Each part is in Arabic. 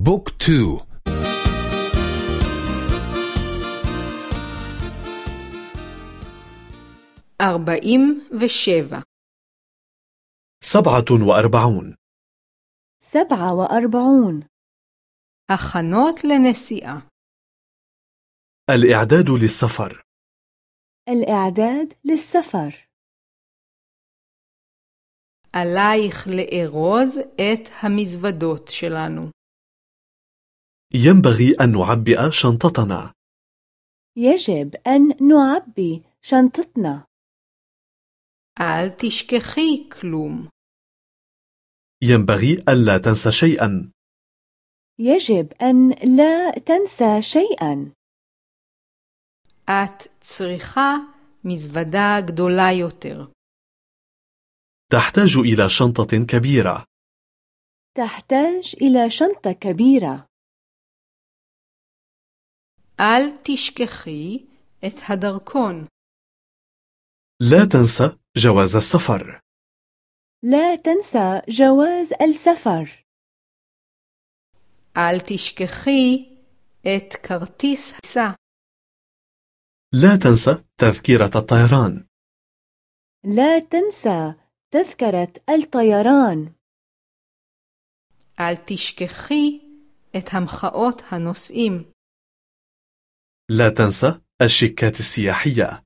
بوك تو أربعين وشبع سبعة وأربعون سبعة وأربعون הכנות לנסיעה الإعداد للسفر الإعداد للسفر עלייך לארוז את המזוודות שלנו. ينبغي أن نعبئ شنطتنا يجب أن نعبي شنطتنا אל תשכחי כלום. ينبغي ألا تنسى شيئا يجب أن لا تنسى شيئا את צריכה מזוודה גדולה יותר. تحتاج إلى شنطة كبيرة تحتاج إلى شنطة كبيرة אל תשכחי את הדרכון. لا تنسى جواز السفر. لا تنسى جواز السفر. אל תשכחי את כרטיס הטיסה. لا تنسى تذكرة الطيران. لا تنسى تذكرة الطيران. אל תשכחי את המחאות لا تنسى الشيكات السياحية.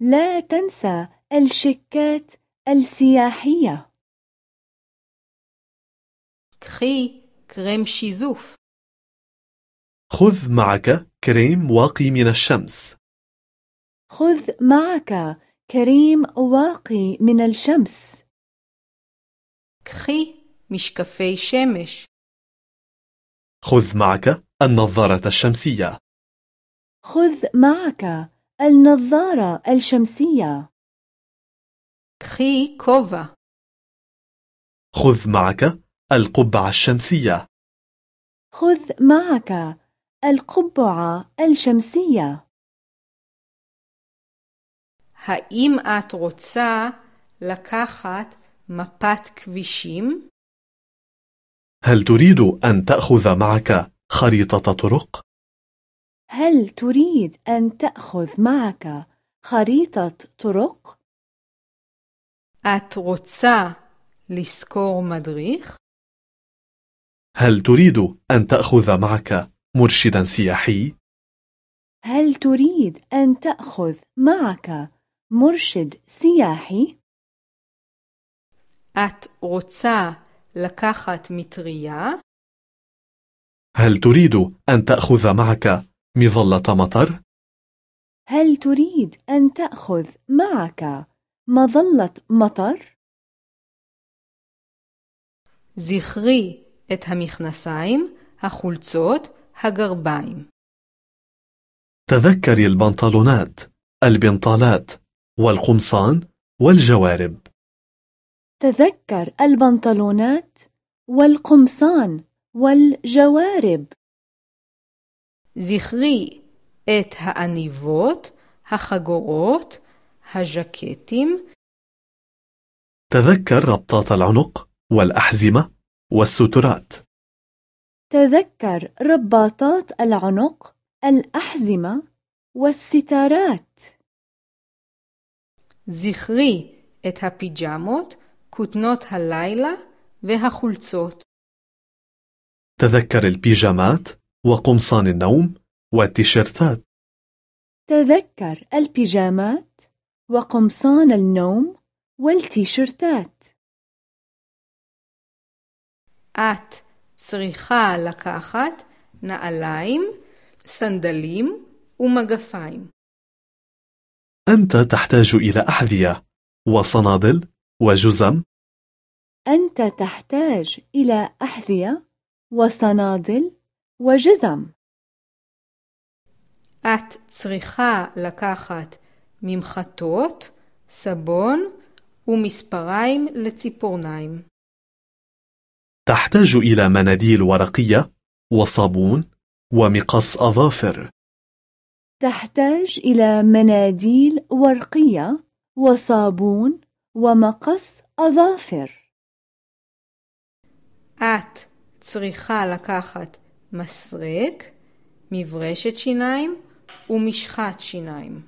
لا تنسى الشيكات السياحية. كخي كريم شيزوف. خذ معك كريم واقي من الشمس. خذ معك كريم واقي من الشمس. كخي مشكفي شمس خذ معك النظارة الشمسية. خذ معك النظارة الشمسية קחי כובע. خذ معك القبعة الشمسية خذ معك القبعة الشمسية האם את רוצה לקחת מפת כבישים? هل تريد أن تأخذ معك خريطة طرق؟ هل تريد أن تأخذ معك خريطة طرق؟ את רוצה לשכור מדריך? هل تريد أن تأخذ معك مرشدا سياحي؟ هل تريد أن تأخذ معك مرشد سياحي؟ את רוצה לקחת מטריה? هل تريد أن تأخذ معك مظلة مطر؟ هل تريد أن تأخذ معك مظلة مطر؟ זכרי את המכנסיים, החולצות, הגרביים. تذكري البنطلونات البنطالات والقمصان والجوارب تذكر البنطلونات والقمصان والجوارب זכרי את העניבות, החגורות, הז'קטים, تذكر ربطات العنق والأحزمة والسترات تذكر رباطات العنق الأحزمة والستارات זכרי את הפיג'מות, כותנות הלילה והחולצות. تذكر البيجامات وقمصان النوم والتيشيرتات تذكر البيجامات وقمصان النوم والتيشيرتات את צריכה לקחת נעליים, סנדלים ומגפיים. أنت تحتاج إلى أحذية وصنادل وجزم أنت تحتاج إلى أحذية وصنادل وجزم את צריכה לקחת ממחטות, סבון ומספריים לציפורניים. تحتاج إلى مناديل ورقية وصابون ومقص أظافر تحتاج إلى مناديل ورقية وصابون ومقص أظافر את צריכה לקחת מסרק, מברשת שיניים ומשחת שיניים.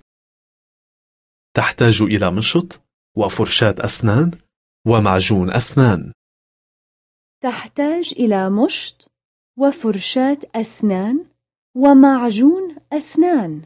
تحتاج إلى مشط وفرشاة أسنان ومعجون أسنان تحتاج إلى مشط وفرشاة أسنان ومعجون أسنان